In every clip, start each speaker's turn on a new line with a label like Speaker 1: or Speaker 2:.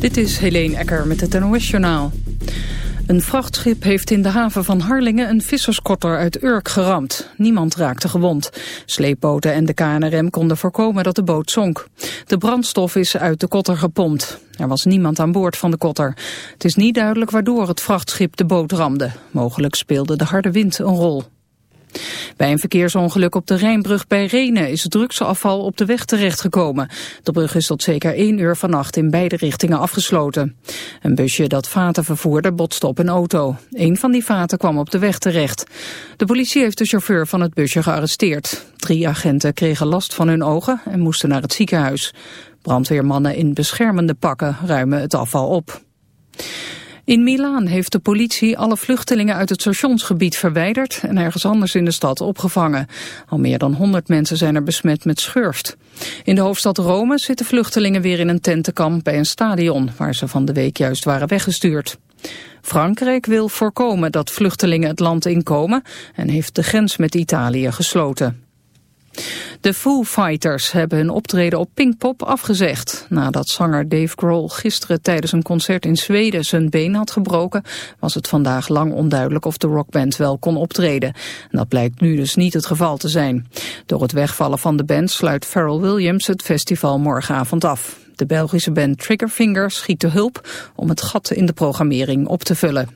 Speaker 1: Dit is Helene Ecker met het NOS-journaal. Een vrachtschip heeft in de haven van Harlingen een visserskotter uit Urk geramd. Niemand raakte gewond. Sleepboten en de KNRM konden voorkomen dat de boot zonk. De brandstof is uit de kotter gepompt. Er was niemand aan boord van de kotter. Het is niet duidelijk waardoor het vrachtschip de boot ramde. Mogelijk speelde de harde wind een rol. Bij een verkeersongeluk op de Rijnbrug bij Renen is drugsafval op de weg terechtgekomen. De brug is tot zeker één uur vannacht in beide richtingen afgesloten. Een busje dat vaten vervoerde botste op een auto. Een van die vaten kwam op de weg terecht. De politie heeft de chauffeur van het busje gearresteerd. Drie agenten kregen last van hun ogen en moesten naar het ziekenhuis. Brandweermannen in beschermende pakken ruimen het afval op. In Milaan heeft de politie alle vluchtelingen uit het stationsgebied verwijderd en ergens anders in de stad opgevangen. Al meer dan 100 mensen zijn er besmet met schurft. In de hoofdstad Rome zitten vluchtelingen weer in een tentenkamp bij een stadion, waar ze van de week juist waren weggestuurd. Frankrijk wil voorkomen dat vluchtelingen het land inkomen en heeft de grens met Italië gesloten. De Foo Fighters hebben hun optreden op Pinkpop afgezegd. Nadat zanger Dave Grohl gisteren tijdens een concert in Zweden zijn been had gebroken... was het vandaag lang onduidelijk of de rockband wel kon optreden. dat blijkt nu dus niet het geval te zijn. Door het wegvallen van de band sluit Pharrell Williams het festival morgenavond af. De Belgische band Triggerfinger schiet de hulp om het gat in de programmering op te vullen.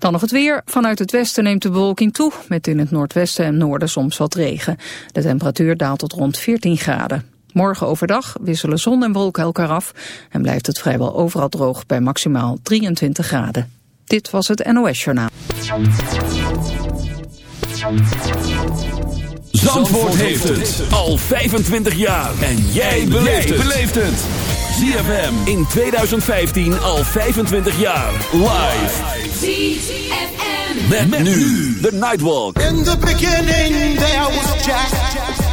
Speaker 1: Dan nog het weer. Vanuit het westen neemt de bewolking toe, met in het noordwesten en noorden soms wat regen. De temperatuur daalt tot rond 14 graden. Morgen overdag wisselen zon en wolken elkaar af en blijft het vrijwel overal droog bij maximaal 23 graden. Dit was het NOS Journaal.
Speaker 2: Zandvoort heeft het al 25 jaar en jij beleeft het. ZFM in 2015 al 25 jaar live. ZFM. Met, met nu de Nightwalk.
Speaker 3: In the beginning there was Jack.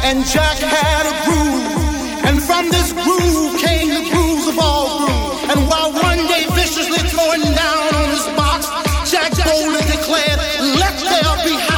Speaker 3: And Jack had a groove. And from this groove came the grooves of all grooves. And while one day viciously throwing down on his box, Jack boldly declared, let there be house.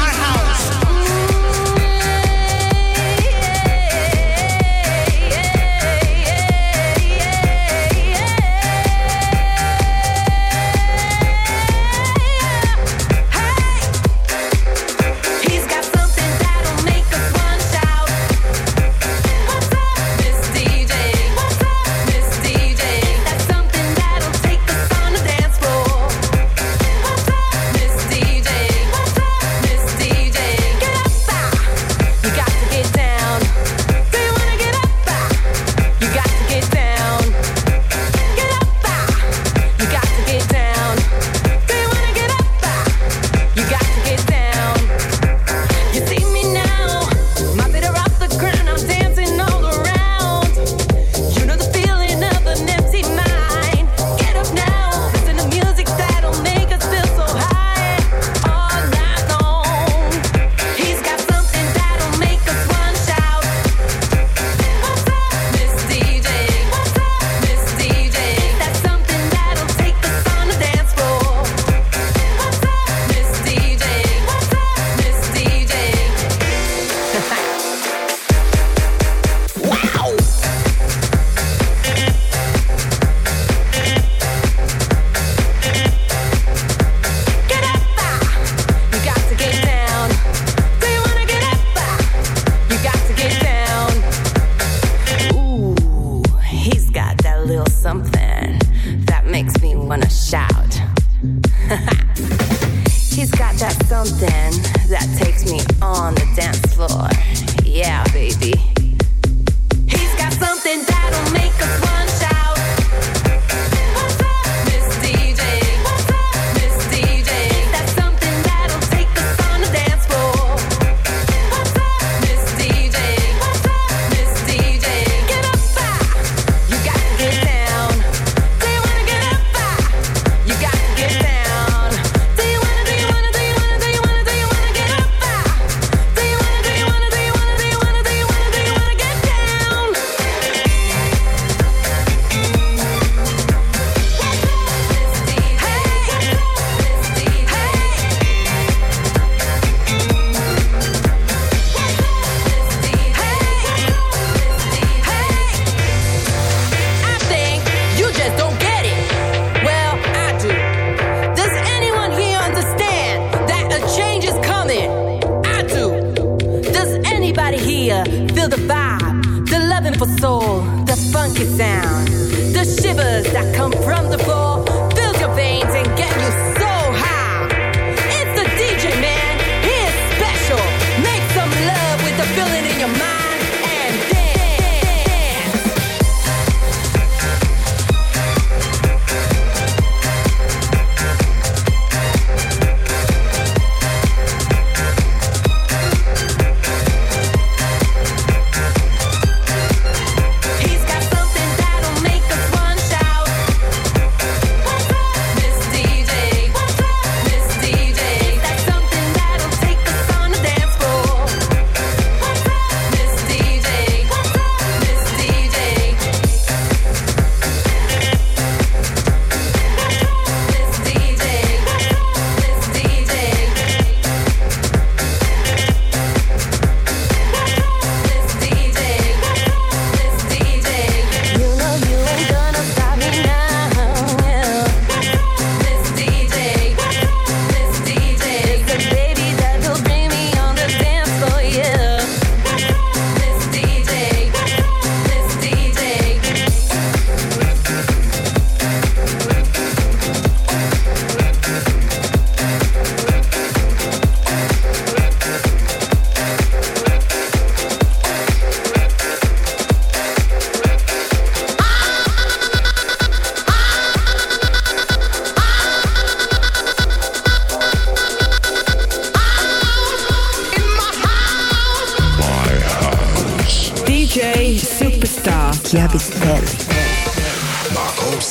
Speaker 4: Feel the vibe, the loving for soul, the funky sound, the shivers that come from the floor.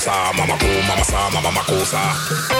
Speaker 5: mama makosa, mama cool, mama sa, mama makosa.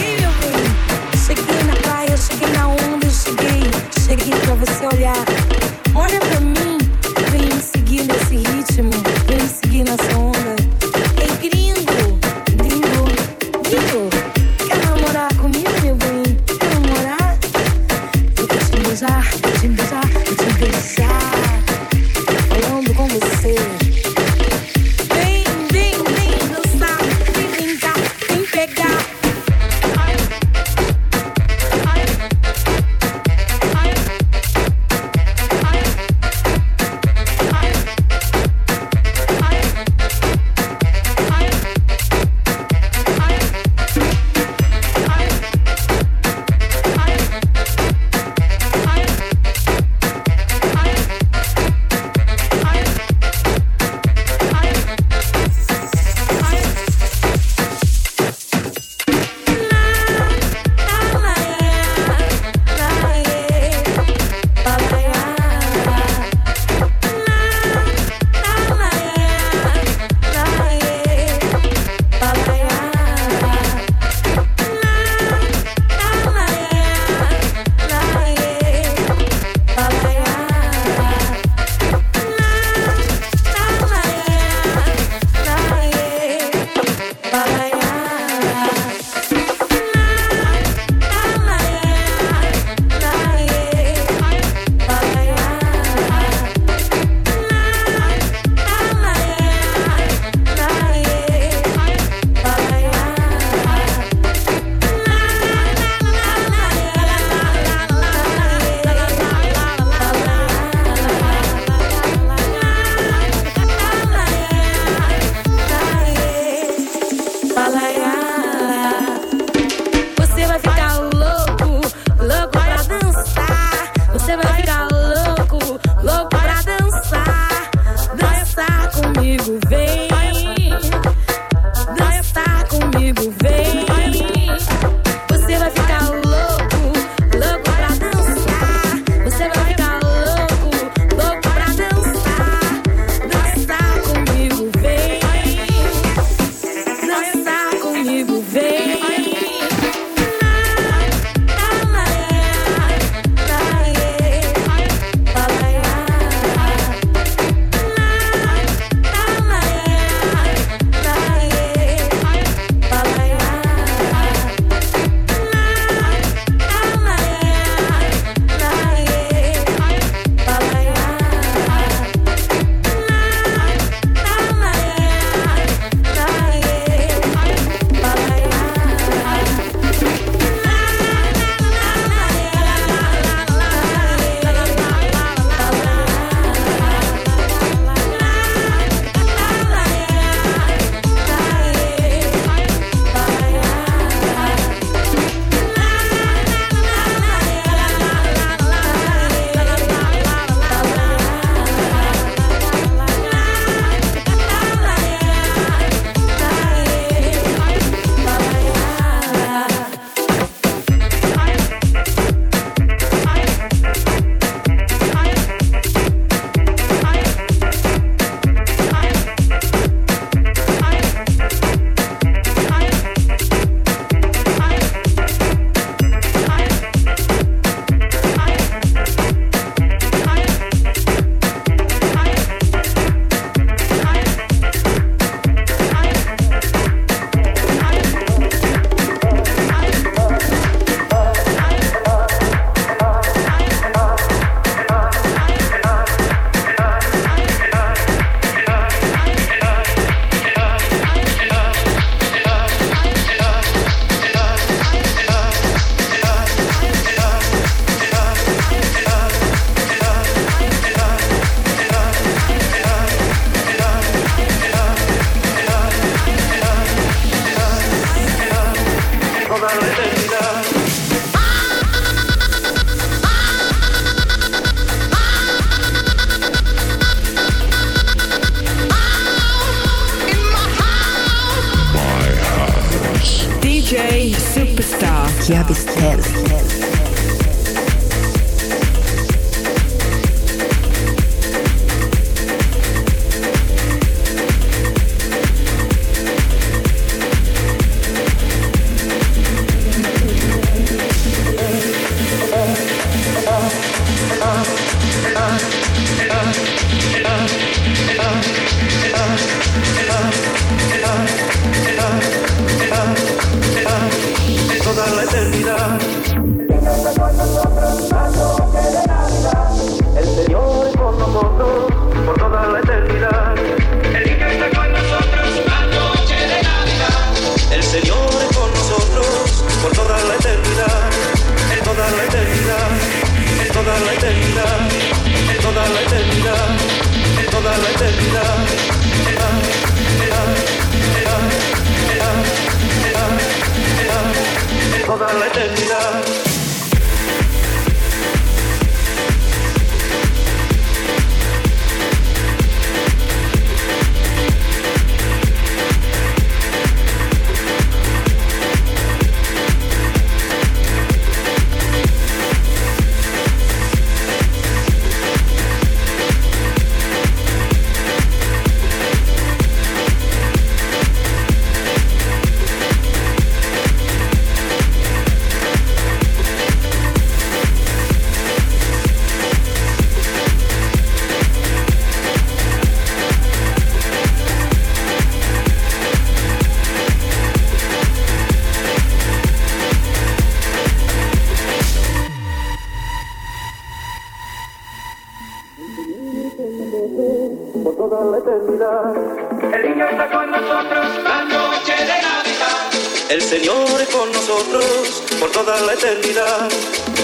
Speaker 6: El Señor es con nosotros por toda la eternidad.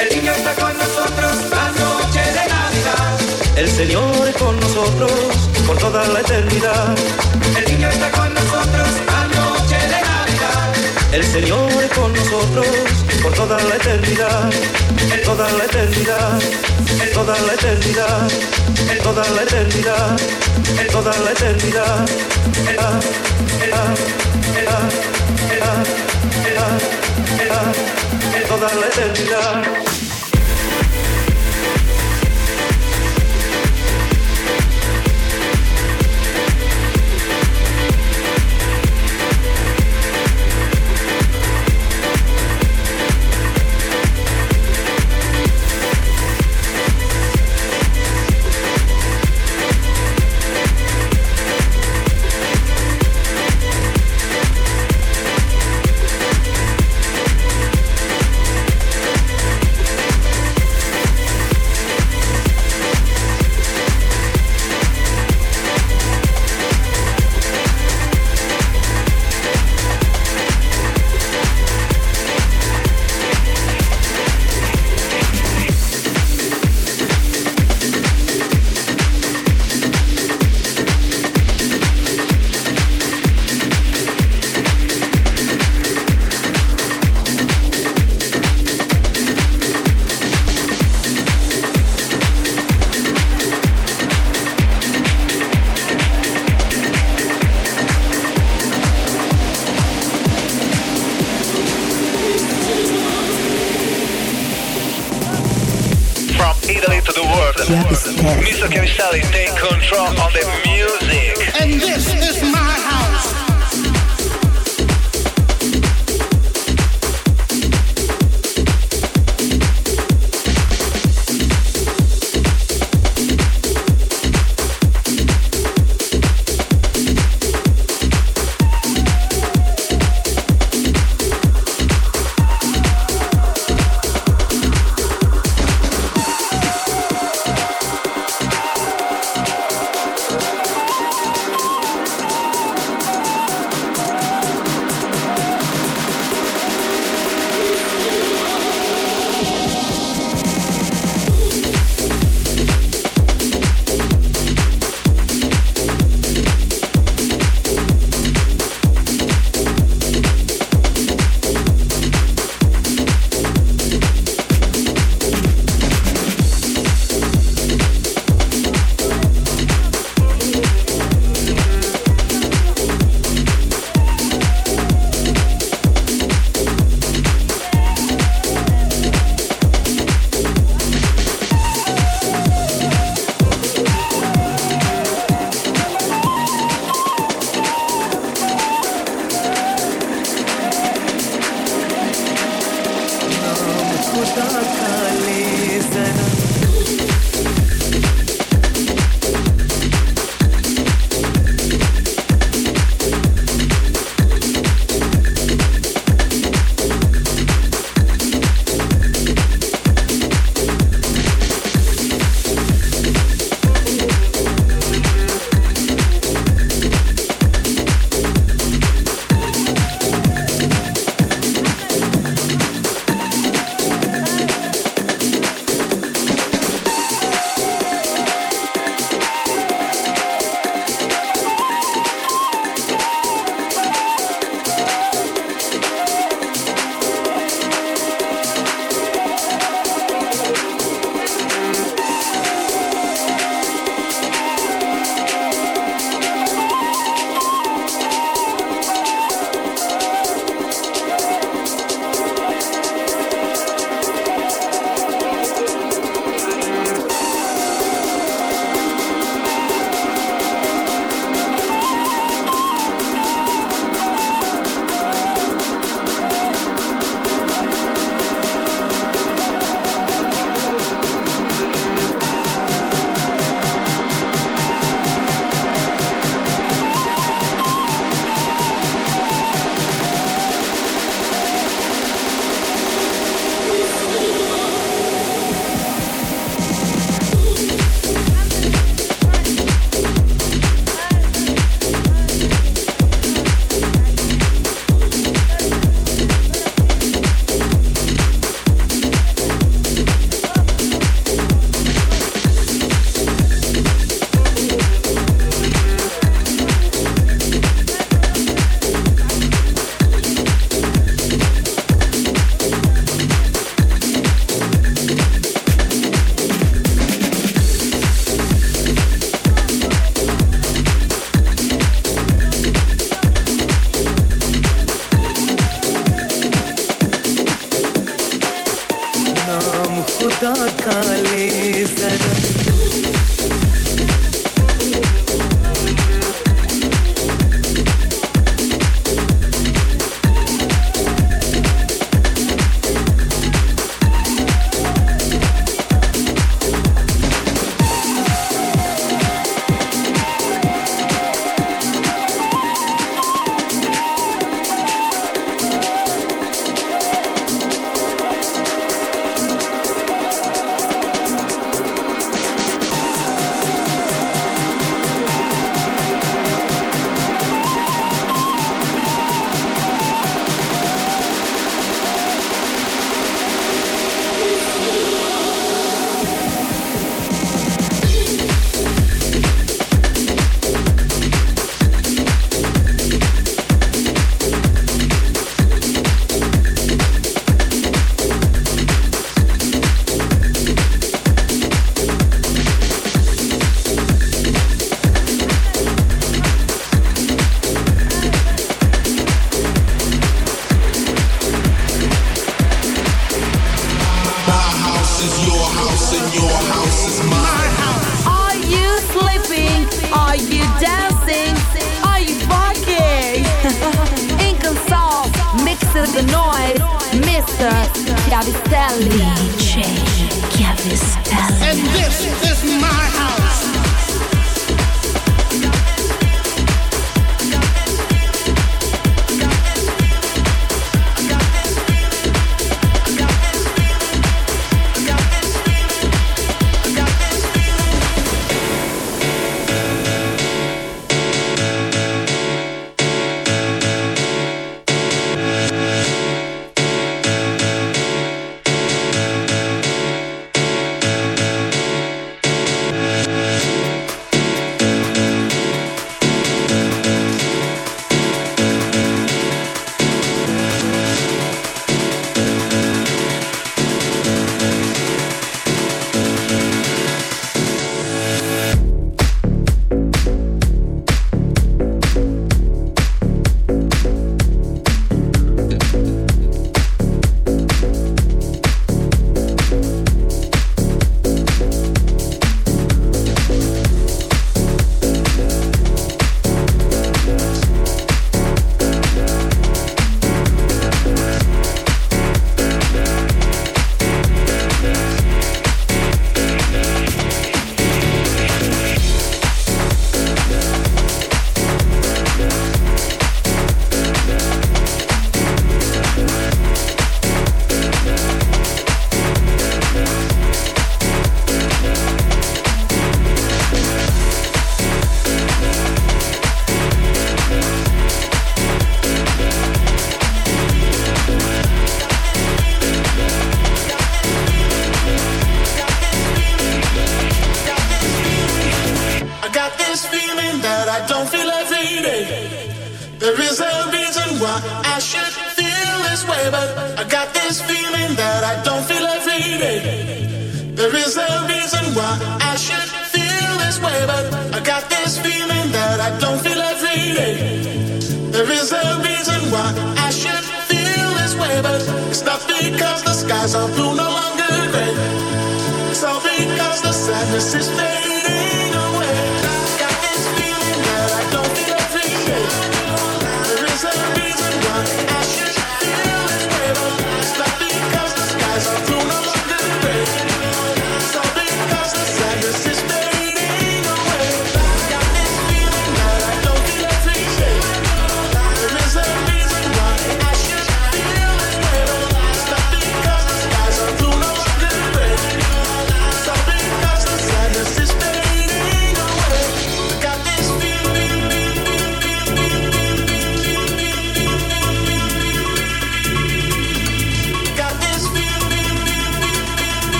Speaker 6: El niño está con nosotros la noche de Navidad. El Señor es con nosotros por toda la eternidad. El niño está con nosotros la noche de Navidad. El Señor es con nosotros por toda la eternidad. En toda la eternidad. En toda la eternidad. En toda la eternidad. En toda la eternidad. Ah, ah, ah, ah, ah, ah, En toda la eternidad.
Speaker 7: To the world,
Speaker 8: Chiavistelli.
Speaker 7: Mr. Chiavistelli take control on the music.
Speaker 3: And this is my house.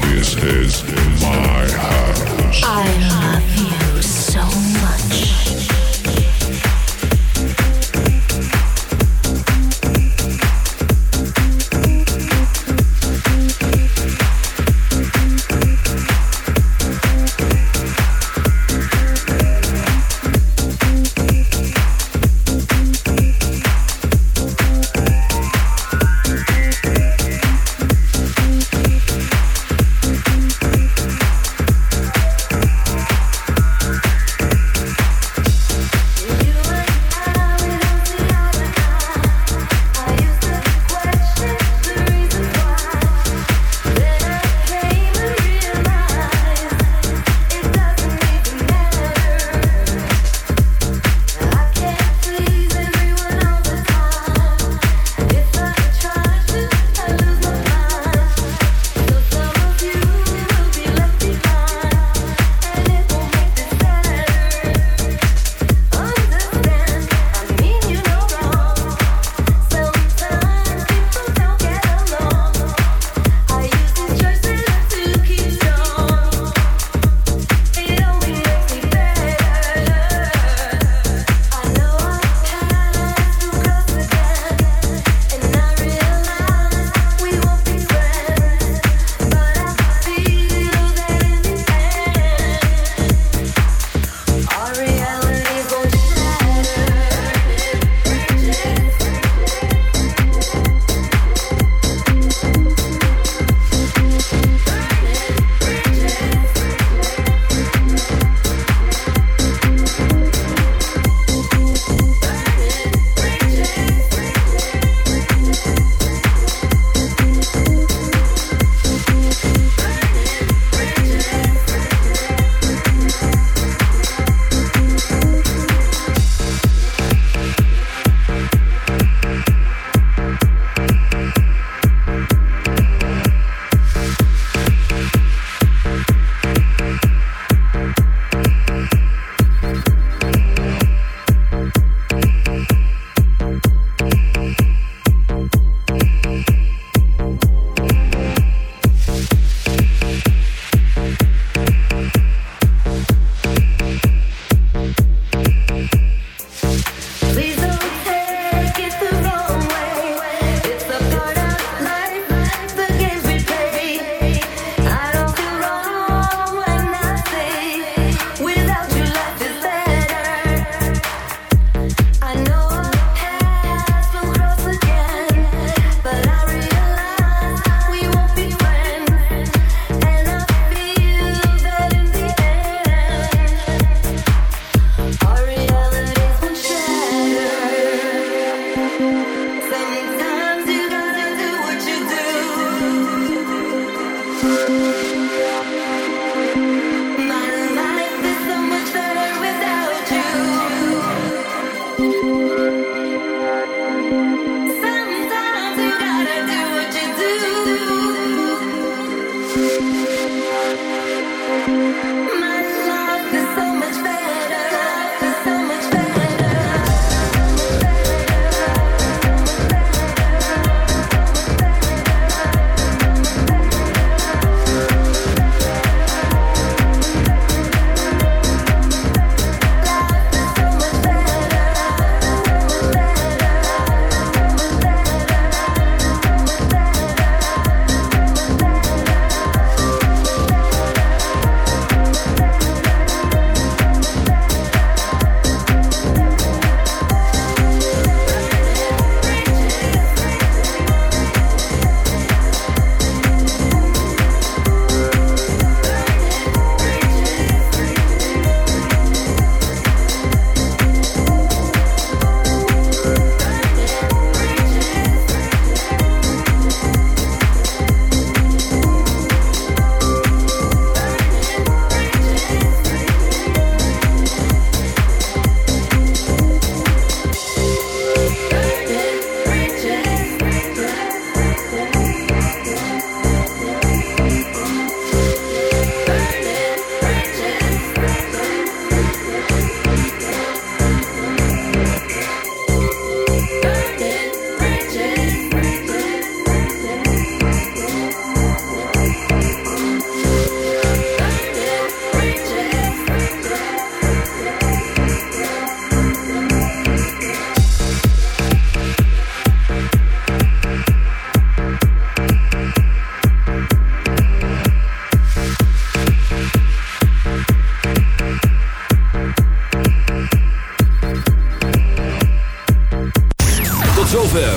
Speaker 9: This is my house.
Speaker 10: I love you so much.